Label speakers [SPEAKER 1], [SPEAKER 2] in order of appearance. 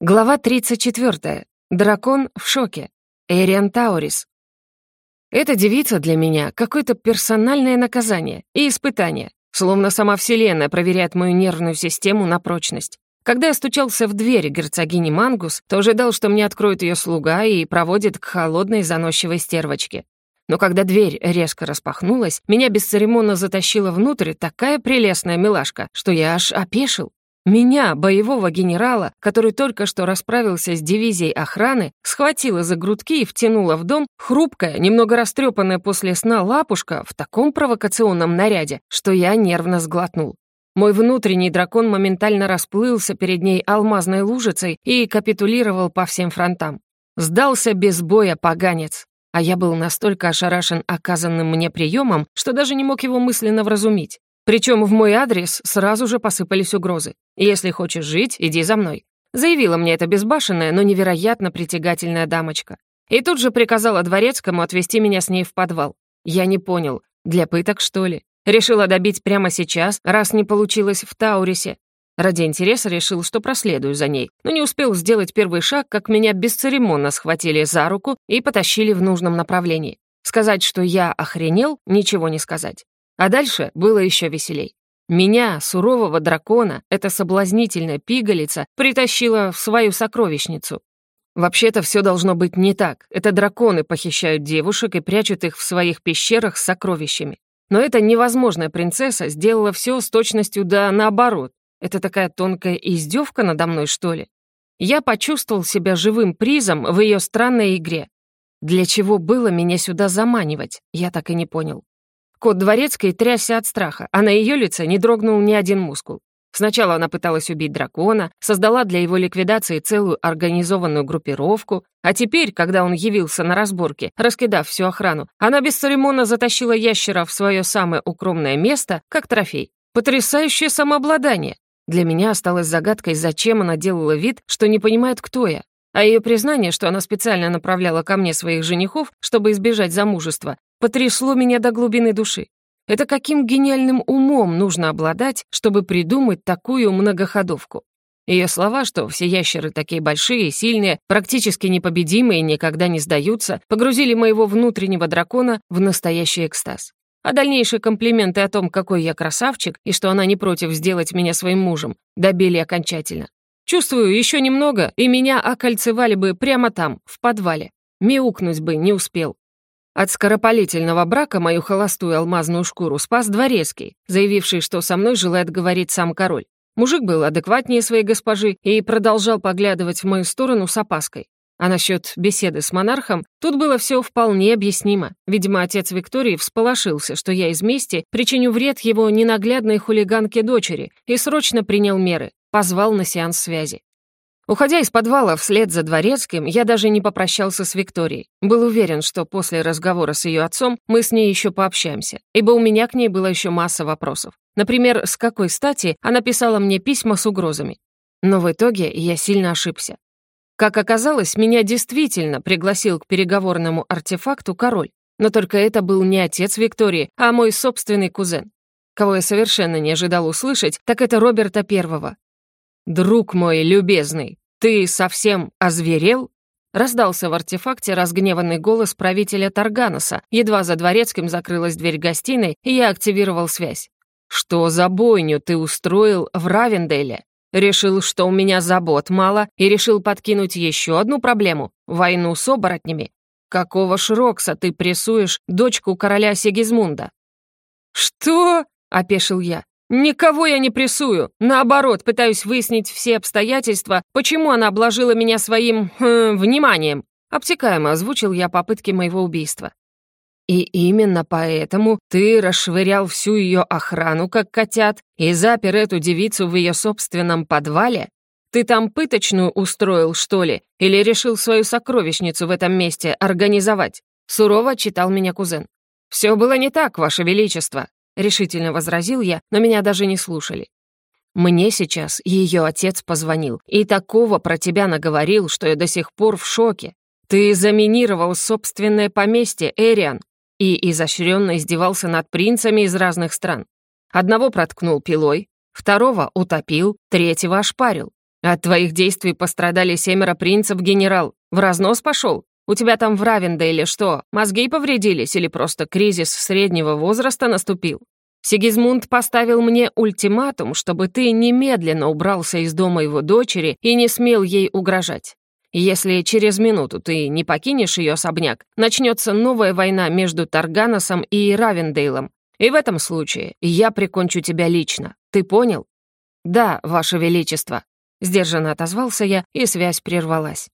[SPEAKER 1] Глава 34. Дракон в шоке. Эриан Таурис. Эта девица для меня какое-то персональное наказание и испытание, словно сама Вселенная проверяет мою нервную систему на прочность. Когда я стучался в дверь герцогини Мангус, то ожидал, что мне откроет ее слуга и проводит к холодной заносчивой стервочке. Но когда дверь резко распахнулась, меня бесцеремонно затащила внутрь такая прелестная милашка, что я аж опешил. Меня, боевого генерала, который только что расправился с дивизией охраны, схватила за грудки и втянула в дом хрупкая, немного растрепанная после сна лапушка в таком провокационном наряде, что я нервно сглотнул. Мой внутренний дракон моментально расплылся перед ней алмазной лужицей и капитулировал по всем фронтам. Сдался без боя поганец. А я был настолько ошарашен оказанным мне приемом, что даже не мог его мысленно вразумить. Причем в мой адрес сразу же посыпались угрозы. «Если хочешь жить, иди за мной», заявила мне эта безбашенная, но невероятно притягательная дамочка. И тут же приказала дворецкому отвезти меня с ней в подвал. Я не понял, для пыток, что ли? Решила добить прямо сейчас, раз не получилось в Таурисе. Ради интереса решил, что проследую за ней, но не успел сделать первый шаг, как меня бесцеремонно схватили за руку и потащили в нужном направлении. Сказать, что я охренел, ничего не сказать. А дальше было еще веселей. Меня, сурового дракона, эта соблазнительная пигалица притащила в свою сокровищницу. Вообще-то все должно быть не так. Это драконы похищают девушек и прячут их в своих пещерах с сокровищами. Но эта невозможная принцесса сделала все с точностью да наоборот. Это такая тонкая издевка надо мной, что ли? Я почувствовал себя живым призом в ее странной игре. Для чего было меня сюда заманивать, я так и не понял. Кот Дворецкой трясся от страха, а на ее лице не дрогнул ни один мускул. Сначала она пыталась убить дракона, создала для его ликвидации целую организованную группировку, а теперь, когда он явился на разборке, раскидав всю охрану, она бесцеремонно затащила ящера в свое самое укромное место, как трофей. Потрясающее самообладание! Для меня осталось загадкой, зачем она делала вид, что не понимает, кто я. А ее признание, что она специально направляла ко мне своих женихов, чтобы избежать замужества, потрясло меня до глубины души. Это каким гениальным умом нужно обладать, чтобы придумать такую многоходовку? Ее слова, что все ящеры такие большие, сильные, практически непобедимые и никогда не сдаются, погрузили моего внутреннего дракона в настоящий экстаз. А дальнейшие комплименты о том, какой я красавчик и что она не против сделать меня своим мужем, добили окончательно. Чувствую, еще немного, и меня окольцевали бы прямо там, в подвале. Мяукнуть бы не успел. От скоропалительного брака мою холостую алмазную шкуру спас дворецкий, заявивший, что со мной желает говорить сам король. Мужик был адекватнее своей госпожи и продолжал поглядывать в мою сторону с опаской. А насчет беседы с монархом, тут было все вполне объяснимо. Видимо, отец Виктории всполошился, что я из мести причиню вред его ненаглядной хулиганке дочери и срочно принял меры, позвал на сеанс связи. Уходя из подвала вслед за дворецким, я даже не попрощался с Викторией. Был уверен, что после разговора с ее отцом мы с ней еще пообщаемся, ибо у меня к ней было еще масса вопросов. Например, с какой стати она писала мне письма с угрозами. Но в итоге я сильно ошибся. Как оказалось, меня действительно пригласил к переговорному артефакту король. Но только это был не отец Виктории, а мой собственный кузен. Кого я совершенно не ожидал услышать, так это Роберта Первого, «Друг мой любезный, ты совсем озверел?» Раздался в артефакте разгневанный голос правителя Тарганоса. Едва за дворецким закрылась дверь гостиной, и я активировал связь. «Что за бойню ты устроил в Равенделе? Решил, что у меня забот мало, и решил подкинуть еще одну проблему — войну с оборотнями? Какого шрокса ты прессуешь дочку короля Сигизмунда?» «Что?» — опешил я. «Никого я не прессую. Наоборот, пытаюсь выяснить все обстоятельства, почему она обложила меня своим... Хм, вниманием». Обтекаемо озвучил я попытки моего убийства. «И именно поэтому ты расшвырял всю ее охрану, как котят, и запер эту девицу в ее собственном подвале? Ты там пыточную устроил, что ли? Или решил свою сокровищницу в этом месте организовать?» Сурово читал меня кузен. «Все было не так, Ваше Величество. — решительно возразил я, но меня даже не слушали. «Мне сейчас ее отец позвонил и такого про тебя наговорил, что я до сих пор в шоке. Ты заминировал собственное поместье, Эриан, и изощренно издевался над принцами из разных стран. Одного проткнул пилой, второго утопил, третьего ошпарил. От твоих действий пострадали семеро принцев, генерал. В разнос пошел? У тебя там в Равендейле что, мозги повредились или просто кризис среднего возраста наступил? Сигизмунд поставил мне ультиматум, чтобы ты немедленно убрался из дома его дочери и не смел ей угрожать. Если через минуту ты не покинешь ее особняк, начнется новая война между Тарганосом и Равендейлом. И в этом случае я прикончу тебя лично. Ты понял? Да, Ваше Величество. Сдержанно отозвался я, и связь прервалась.